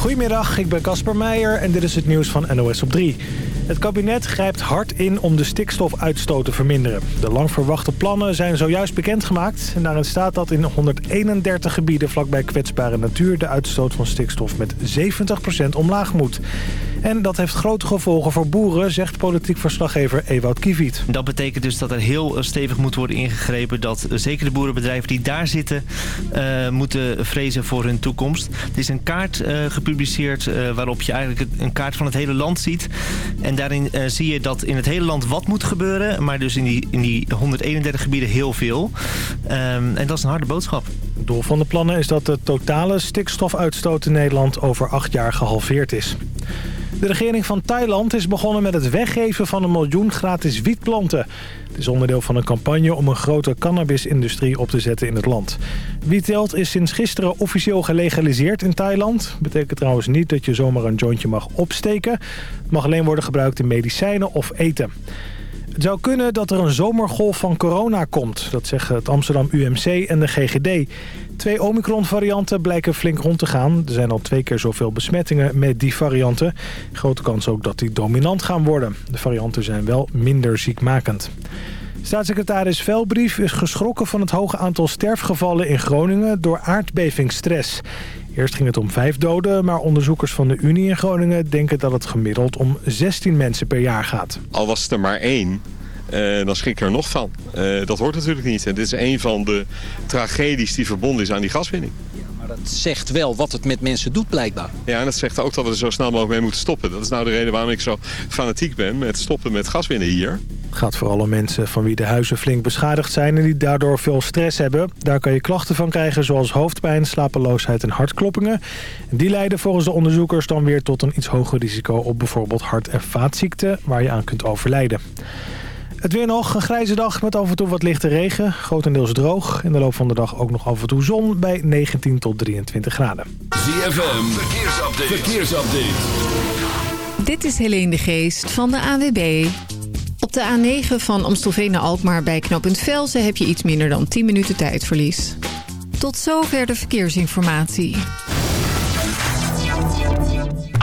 Goedemiddag, ik ben Casper Meijer en dit is het nieuws van NOS op 3. Het kabinet grijpt hard in om de stikstofuitstoot te verminderen. De lang verwachte plannen zijn zojuist bekendgemaakt. En daarin staat dat in 131 gebieden vlakbij kwetsbare natuur... de uitstoot van stikstof met 70% omlaag moet. En dat heeft grote gevolgen voor boeren, zegt politiek verslaggever Ewout Kiviet. Dat betekent dus dat er heel stevig moet worden ingegrepen... dat zeker de boerenbedrijven die daar zitten uh, moeten vrezen voor hun toekomst. Er is een kaart uh, gepubliceerd uh, waarop je eigenlijk een kaart van het hele land ziet. En daarin zie je dat in het hele land wat moet gebeuren... maar dus in die, in die 131 gebieden heel veel. Um, en dat is een harde boodschap. Het doel van de plannen is dat de totale stikstofuitstoot in Nederland over acht jaar gehalveerd is. De regering van Thailand is begonnen met het weggeven van een miljoen gratis wietplanten. Het is onderdeel van een campagne om een grote cannabisindustrie op te zetten in het land. Wietteelt is sinds gisteren officieel gelegaliseerd in Thailand. Betekent trouwens niet dat je zomaar een jointje mag opsteken. Het mag alleen worden gebruikt in medicijnen of eten. Het zou kunnen dat er een zomergolf van corona komt. Dat zeggen het Amsterdam UMC en de GGD. Twee Omicron-varianten blijken flink rond te gaan. Er zijn al twee keer zoveel besmettingen met die varianten. Grote kans ook dat die dominant gaan worden. De varianten zijn wel minder ziekmakend. Staatssecretaris Velbrief is geschrokken van het hoge aantal sterfgevallen in Groningen door aardbevingsstress. Eerst ging het om vijf doden, maar onderzoekers van de Unie in Groningen denken dat het gemiddeld om 16 mensen per jaar gaat. Al was het er maar één, uh, dan schrik ik er nog van. Uh, dat hoort natuurlijk niet. En dit is een van de tragedies die verbonden is aan die gaswinning. Ja, maar dat zegt wel wat het met mensen doet blijkbaar. Ja, en dat zegt ook dat we er zo snel mogelijk mee moeten stoppen. Dat is nou de reden waarom ik zo fanatiek ben met stoppen met gaswinnen hier. Het gaat vooral om mensen van wie de huizen flink beschadigd zijn... en die daardoor veel stress hebben. Daar kan je klachten van krijgen zoals hoofdpijn, slapeloosheid en hartkloppingen. Die leiden volgens de onderzoekers dan weer tot een iets hoger risico... op bijvoorbeeld hart- en vaatziekten waar je aan kunt overlijden. Het weer nog, een grijze dag met af en toe wat lichte regen. Grotendeels droog. In de loop van de dag ook nog af en toe zon bij 19 tot 23 graden. ZFM, verkeersupdate. verkeersupdate. Dit is Helene de Geest van de AWB. Op de A9 van Amstelveen naar Alkmaar bij knooppunt Velzen... heb je iets minder dan 10 minuten tijdverlies. Tot zover de verkeersinformatie.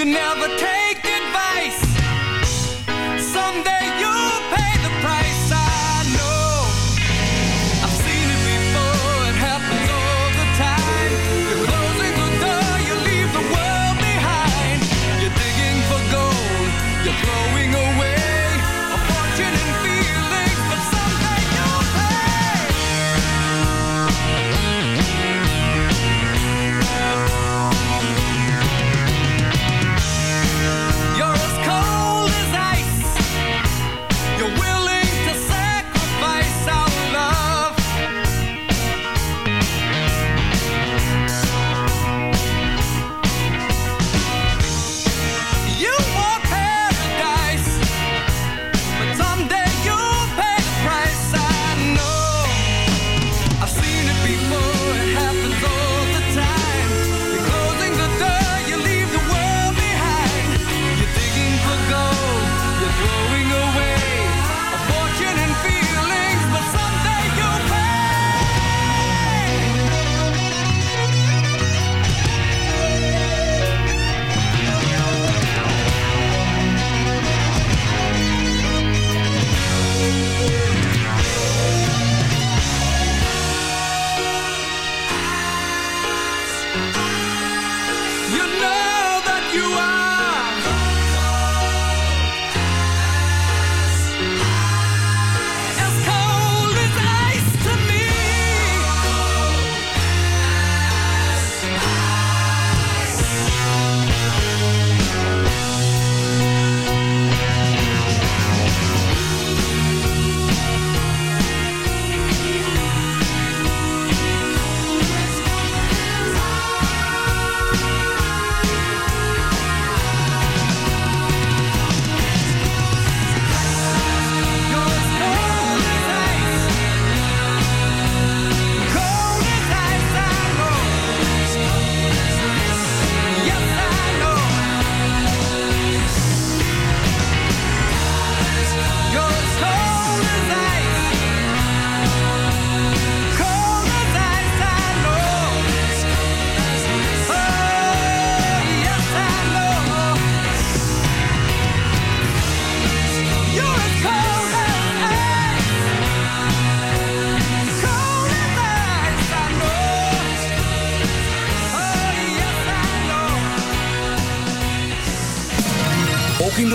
You know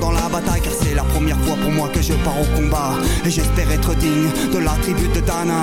dans la bataille car c'est la première fois pour moi que je pars au combat Et j'espère être digne de la tribu de Dana.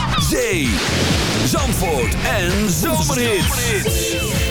Zee, en Zomerhits.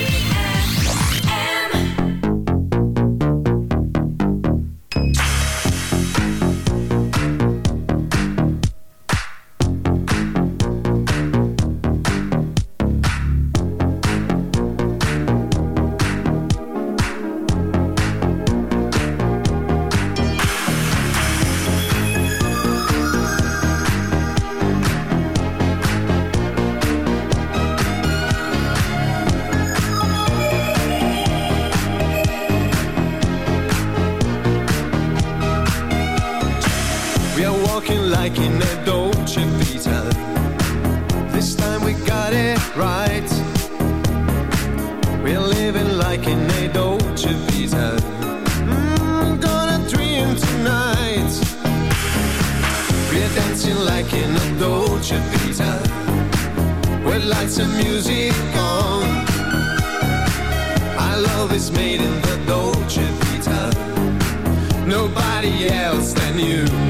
Made in the Dolce Vita. Nobody else than you.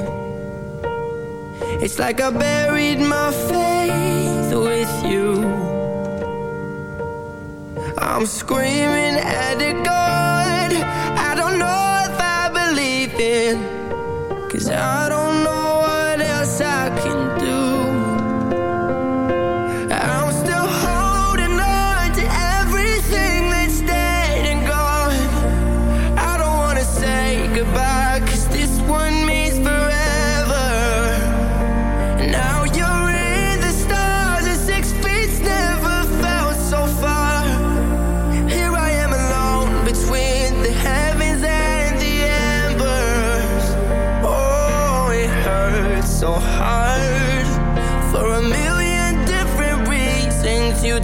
It's like I buried my faith with you. I'm screaming at the God I don't know if I believe in Cause I don't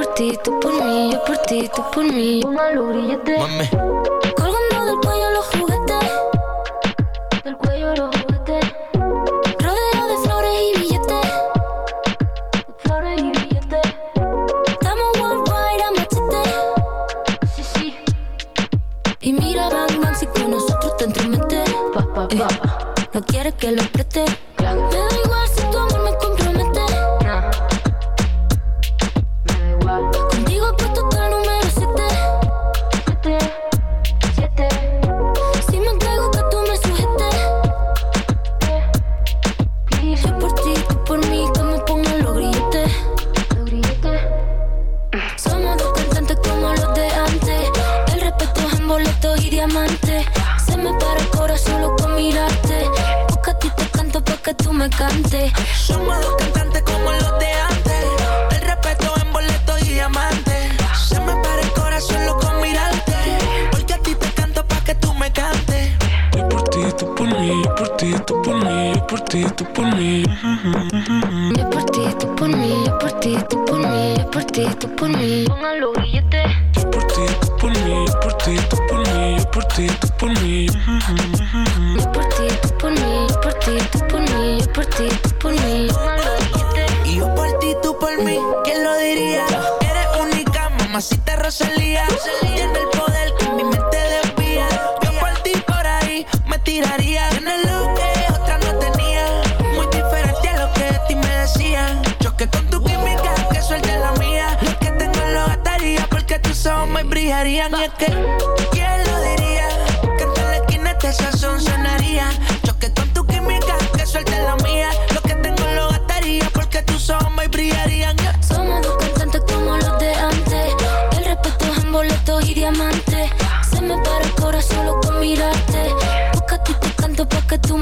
por ti, tú por mí, yo por ti, tú por mí. Una lurillete. Mami. Colgando del cuello los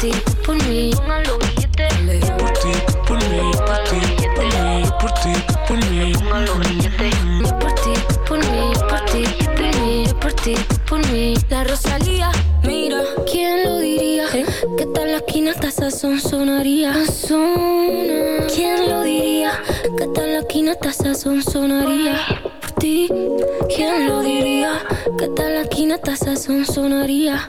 ti, por mí. Por ti, por mí, por ti, por mí, por ti, por mí. Por ti, por mí, por ti, por mí, por ti, por mí. La Rosalía, mira, ¿quién lo diría? Que tal la esquina hasta esa sonaría. ¿Quién lo diría? Que tal la esquina hasta esa sonaría. Por ti, ¿quién lo diría? Que tal la esquina hasta esa sonaría.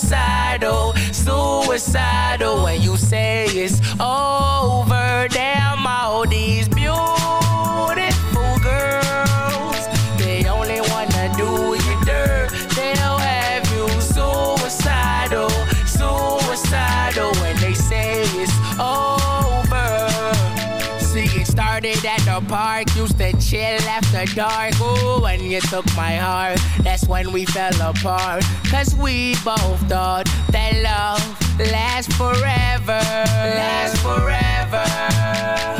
Suicidal, suicidal. When you say it's over, damn all these started at the park, used to chill after dark. Ooh, when you took my heart, that's when we fell apart. Cause we both thought that love lasts forever. Lasts forever.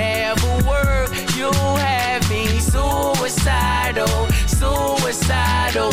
never work. You have me suicidal, suicidal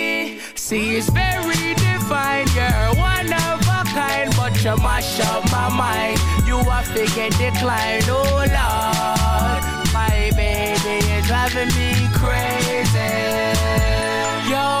See, it's very defined. You're one of a kind, but you mash up my mind. You are figure decline, oh Lord. My baby is driving me crazy. You're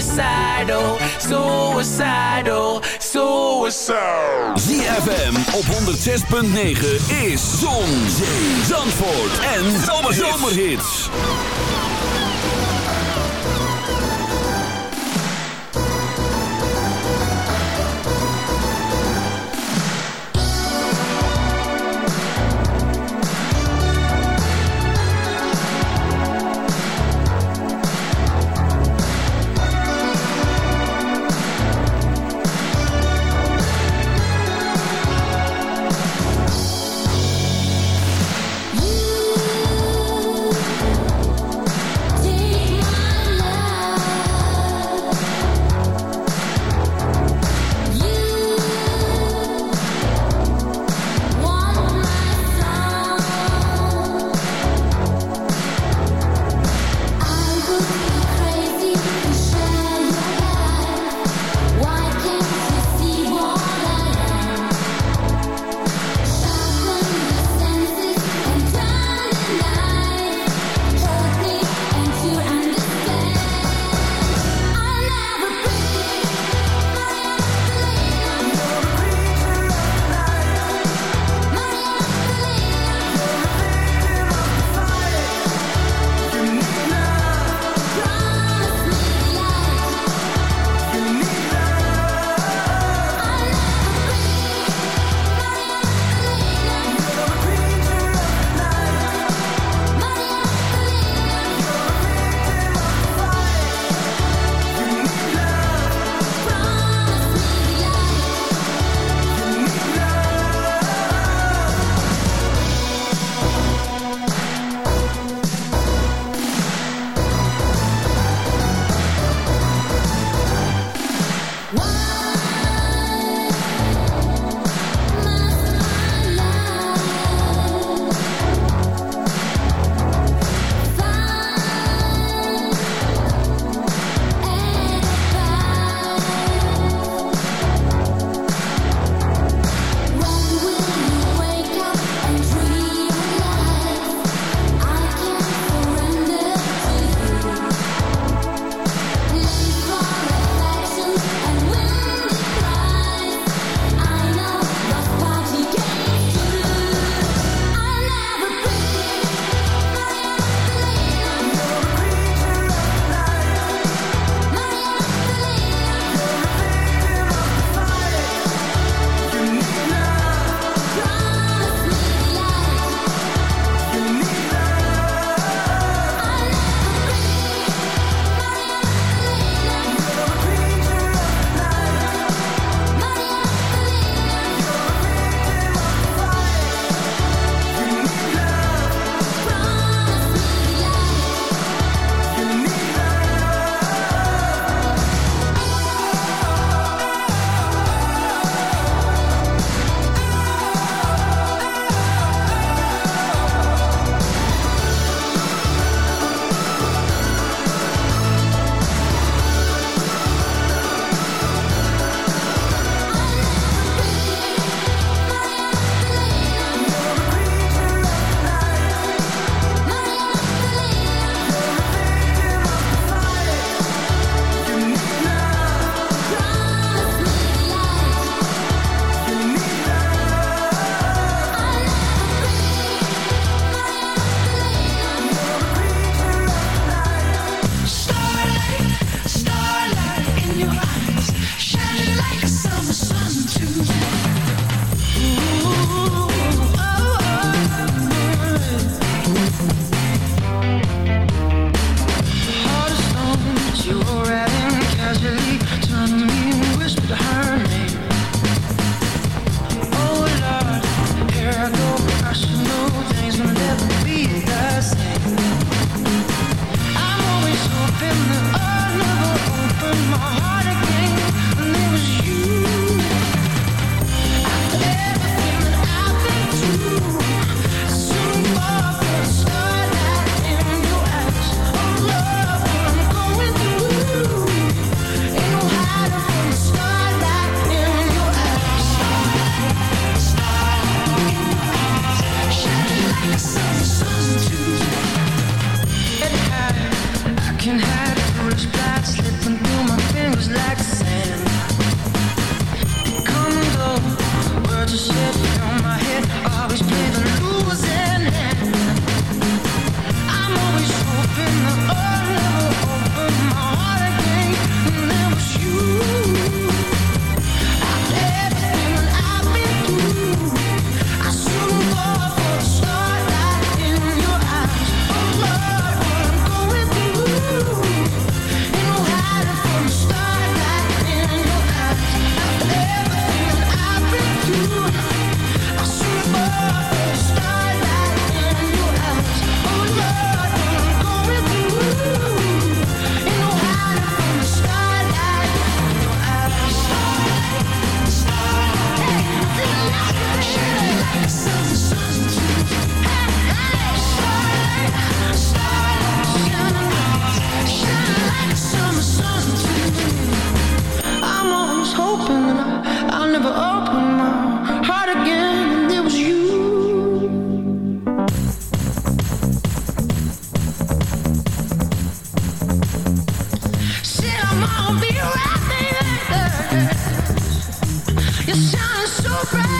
suicidal, suicidal, suicidal. ZFM op 106.9 is Zon, Zee, Zandvoort en Zomerhits. You Right.